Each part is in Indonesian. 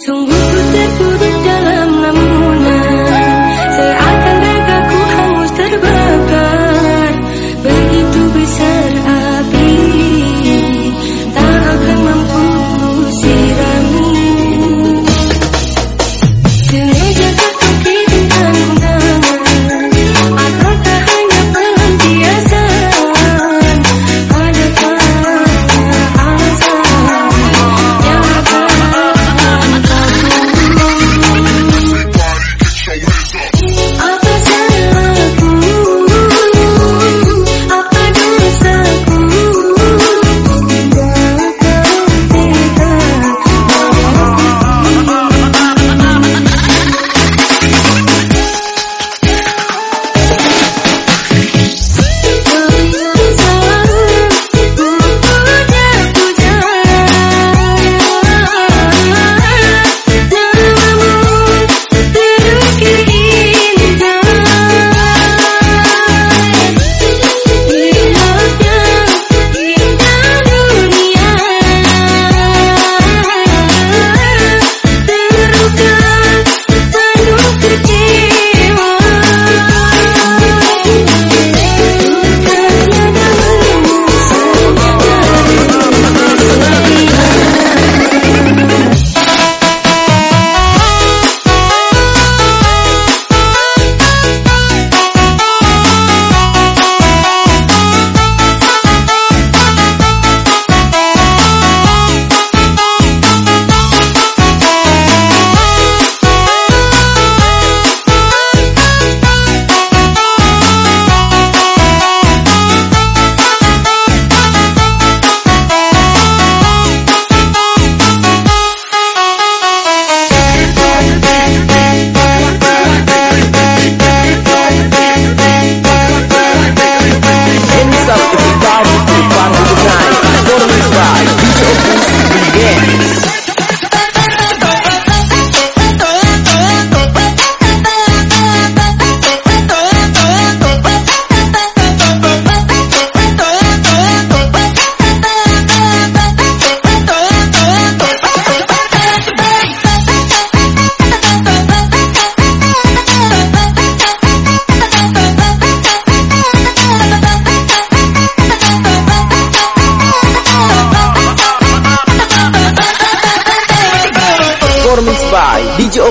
从不孤单孤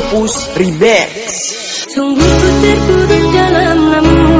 Opus Remix Sungguh ku terpuruk dalam lamun